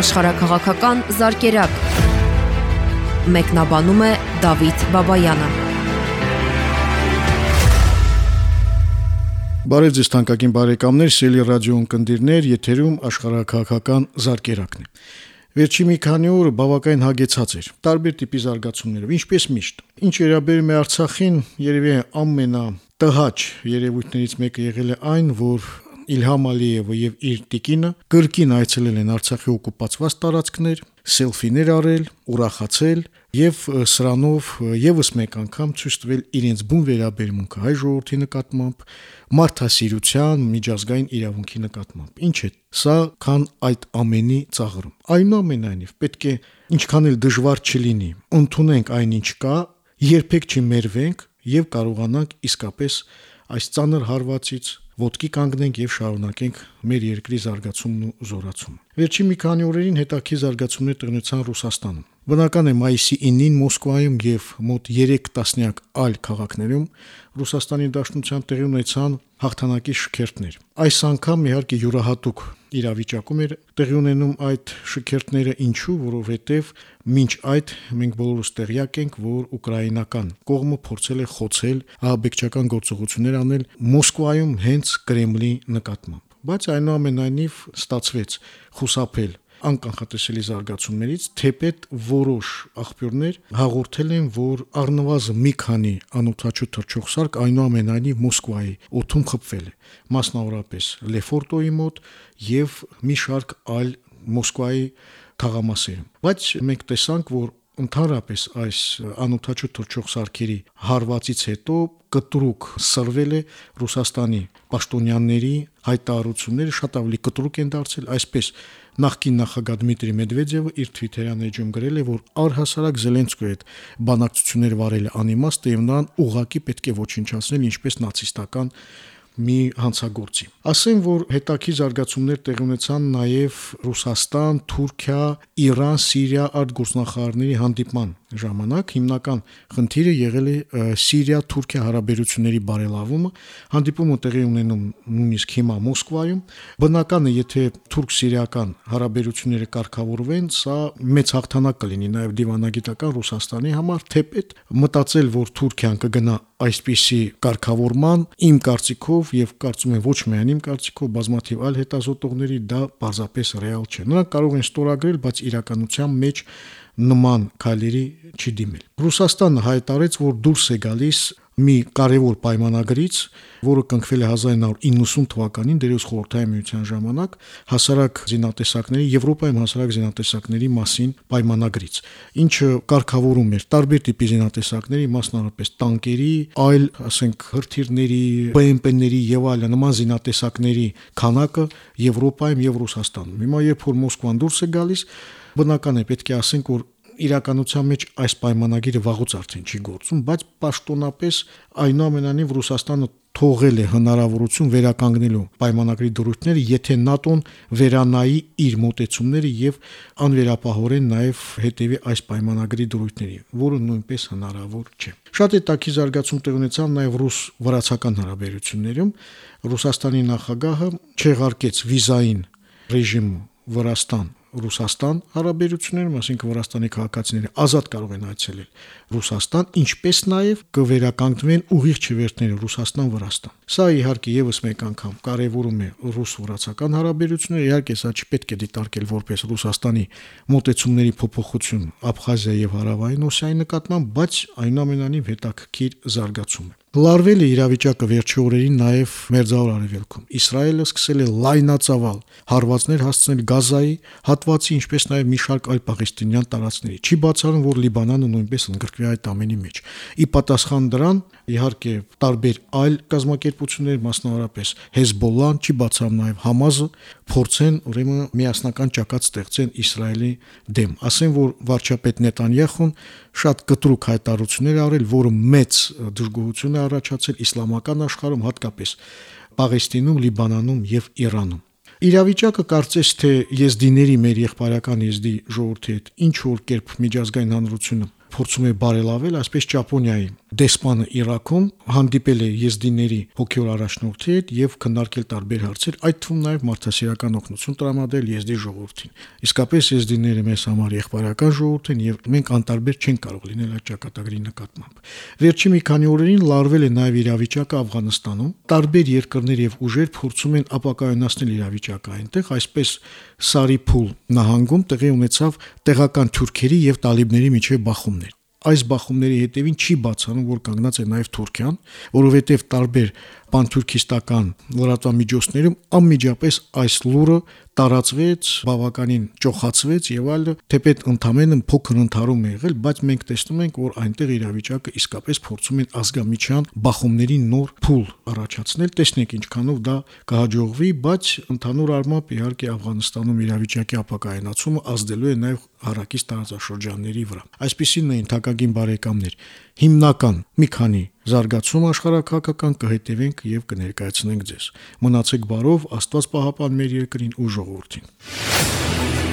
աշխարհակղական զարգերակ։ Մեկնաբանում է Դավիթ Բաբայանը։ Բարև ձեզ թանկագին բարեկամներ, սիրելի ռադիոյն կնդիրներ, եթերում աշխարհակղական զարգերակն է։ Վերջի մի քանի օրը բավականին հագեցած էր։ Տարբեր տիպի զարգացումներով, ինչպես միշտ։ Ինչ վերաբերում է Արցախին, երևի ամենա տհաճ երևույթներից մեկը եղել է այն, որ Իլհամ Ալիևը եւ իր տիկինը կրկին այցելել են Արցախի օկուպացված տարածքներ, սելֆիներ արել, ուրախացել եւ սրանով եւս մեկ անգամ ցույց տվել իրենց բուն վերաբերմունքը հայ ժողովրդի նկատմամբ, մարդասիրության, միջազգային իրավունքի նկատմամբ։ Ինչ է, սա քան այդ ամենի ծաղրում։ Այնուամենայնիվ պետք է ինչքան էլ դժվար չլինի, ընդունենք այն ինչ կա, երբեք չմերվենք եւ կարողանանք իսկապես այս ծանր հարվածից ոտքի կանգնենք եւ շարունակենք մեր երկրի զարգացումն ու զորացումը։ Վերջին մի քանի օրերին հետաքի զարգացումներ տեղնեցան Ռուսաստանում։ Բնական է մայիսի 9-ին Մոսկվայում եւ մոտ 3 տասնյակ այլ քաղաքներում Ռուսաստանի Դաշնության տեղի ունեցան հաղթանակի շքերթներ։ Այս անգամ իհարկե յուրահատուկ իրավիճակում էր տեղի ունենում այդ շքերթները ինչու, որովհետև մինչ այդ մենք բոլորս տեղյակ ենք, որ ուկրաինական կողմը փորձել է խոցել ահաբեկչական գործողություններ անել Մոսկվայում հենց Կրեմլի նկատմամբ։ Բայց այնուամենայնիվ ստացվեց խուսափել անկանխատեսելի զարգացումներից, թեպետ որոշ աղբյուրներ հաղորդել են, որ առնվազն մի քանի անօթաչու թռչող սարք այնուամենայնիվ Մոսկվայի օթում խփվել է, մասնավորապես Լեֆորտոյի մոտ եւ մի շարք այլ Մոսկվայի թաղամասերում։ Բայց մենք տեսանք, որ ընդհանրապես այս անօթաչու թռչող սարքերի հարվածից հետո կտրուկ սրվել է Ռուսաստանի պաշտոնյաների հայտարարությունները շատ ավելի կտրուկ են դարձել այսպես նախկին նախագահ Դմիտրի Մեդվեդևը իր Twitter-յան էջում գրել է, որ առհասարակ Զելենսկիի հետ բանակցություններ վարելը անիմաստ եւ նրան ուղակի պետք է ոչնչացնել ինչպես նացիստական մի հանցագործի։ Ասեմ, որ հետաքի զարգացումներ տեղ ունեցան նաև Ռուսաստան, Թուրքիա, Իրան, Սիրիա արտգործնախարարների հանդիպման ժամանակ հիմնական խնդիրը եղել է Սիրիա-Թուրքիա հարաբերությունների բարելավումը։ Հանդիպումը տեղի ունենում նույնիսկ հիմա Մոսկվայում։ Բնական է, եթե թուրք-սիրիական հարաբերությունները կարգավորվեն, սա մեծ հաղթանակ կլինի նաև դիվանագիտական Ռուսաստանի համար, թեպետ մտածել, որ Թուրքիան կգնա այսպիսի կարգավորման իմ կարծիքով եւ կարծում եմ ոչ միայն իմ կարծիքով բազմաթիվ այլ հետազոտողների դա պարզապես ռեալ չէ։ Նրանք կարող են ստորագրել, բայց իրականության մեջ նման քայլերի չի դիմել։ Ռուսաստանը հայտարարեց, որ դուրս է գալիս մի կարևոր պայմանագրից, որը կնքվել է 1990 թվականին դերոս խորհրդային միության ժամանակ հասարակ զինատեսակների Եվրոպայում հասարակ զինատեսակների մասին պայմանագրից, ինչը կարգավորում էր տարբեր տիպի զինատեսակների, մասնավորապես տանկերի, այլ, ասենք, հրթիռների, BMP-ների եւ այլ նման զինատեսակների քանակը Եվրոպայում եւ Ռուսաստանում։ Հիմա երբ որ Մոսկվան դուրս է գալիս, բնական է պետք է ասենք, որ իրականության մեջ այս պայմանագիրը վաղուց արդեն չի գործում, բայց պաշտոնապես այնուամենայնիվ Ռուսաստանը թողել է հնարավորություն վերականգնելու պայմանագրի դրույթները, եթե ՆԱՏՕ-ն վերանայի իր մոտեցումները եւ անվերապահորեն նաեւ հետեւի այս պայմանագրի դրույթների, որը նույնպես հնարավոր չէ։ Շատ է տակի զարգացում տեղ ունեցավ նաեւ ռուս-վրացական հարաբերություններում։ Ռուսաստանի նախագահը չեղարկեց վիզային ռեժիմ Վրաստան Ռուսաստան հարաբերություններում, ասինքն Վրաստանի քաղաքացիները ազատ կարող են այցելել Ռուսաստան, ինչպես նաև կվերականգնվեն ուղիղ չվերթները Ռուսաստան-Վրաստան։ Սա իհարկե եւս մեկ անգամ կարևորում է ռուս-վրացական հարաբերությունները, իհարկե սա չպետք է դիտարկել որպես Ռուսաստանի մոտեցումների փոփոխություն Աբխազիա եւ Հարավային Օսիայի նկատմամբ, բայց այնուամենայնիվ հետաքրքիր զարգացում է։ Լարվել է իրավիճակը վերջի օրերին նաև Մերձավոր Արևելքում։ Իսրայելը սկսել է լայնածավալ հարվածներ հասցնել Գազայի հատվածի, ինչպես նաև մի շարք այլ պաղեստինյան տարածքների։ Չի բացառում, որ Լիբանանը նույնպես ընդգրկվի այդ ամենի մեջ։ Ի պատասխան դրան, իհարկե, տարբեր այլ կազմակերպություններ, մասնավորապես Հեզբոլլան, չի բացառում նաև Համազը, փորձեն ուրեմն միասնական ճակատ ստեղծեն Իսրայելի դեմ։ Ասեն, որ վարչապետ Նետանյախուն շատ կտրուկ հայտարարություններ արել, որը մեծ դժգոհություն է առաջացել իսլամական աշխարհում, հատկապես Պաղեստինում, Լիբանանում եւ Իրանում։ Իրավիճակը կարծես թե եզդիների մեր եղբայրական եզդի ժողովրդի հետ ինչ որ կերպ միջազգային հանրությունը փորձում է բարելավել, այսպես Ճապոնիայի դեսպանը Իրաքում հանդիպել է եզդիների հոգեոր առաջնորդի հետ եւ քննարկել տարբեր հարցեր, այդ թվում նաեւ մարդասիրական օգնություն տրամադրել եզդի ժողովրդին։ Իսկապես եզդիները մեզ համար եղբայրական ժողովուրդ են եւ մենք անտարբեր չենք կարող լինել այդ ճակատագրի նկատմամբ։ Վերջի մի քանի օրերին լարվել է նաեւ իրավիճակը Աфghanistan-ում։ Տարբեր երկրներ եւ ուժեր փորձում են ապակայունացնել իրավիճակը այնտեղ, այսպես Սարիփուլ նահանգում տեղի ունեցավ տեղական թուրքերի եւ տալիբների միջև բախումներ այս բախումների հետևին չի բացառում, որ կանգնած է նաև Թուրքիան, որովհետև տարբեր պանթուրքիստական լրատվամիջոցներում անմիջապես այս լուրը տարածվեց, բավականին ճոխացվեց եւ այլը, թեպետ ընդամենը փոքր ընթարում է եղել, բայց մենք տեսնում ենք, որ այնտեղ իրավիճակը իսկապես փորձում են ազգամիչյան բախումների նոր փուլ առաջացնել, տեսնենք ինչքանով դա կհաջողվի, բայց ընդհանուր առմամբ իհարկե Աфghanistan-ում իրավիճակի ապակայունացումը ազդելու է նաեւ հարակից տարածաշրջանների վրա։ Այսպիսին է ընդհակագին բարեկամներ հիմնական մի քանի զարգացում աշխարհակական կհետևենք եւ կներկայացնենք ձեզ։ Մնացեք բարով, Աստված պահապան մեր երկրին ու ժողովրդին։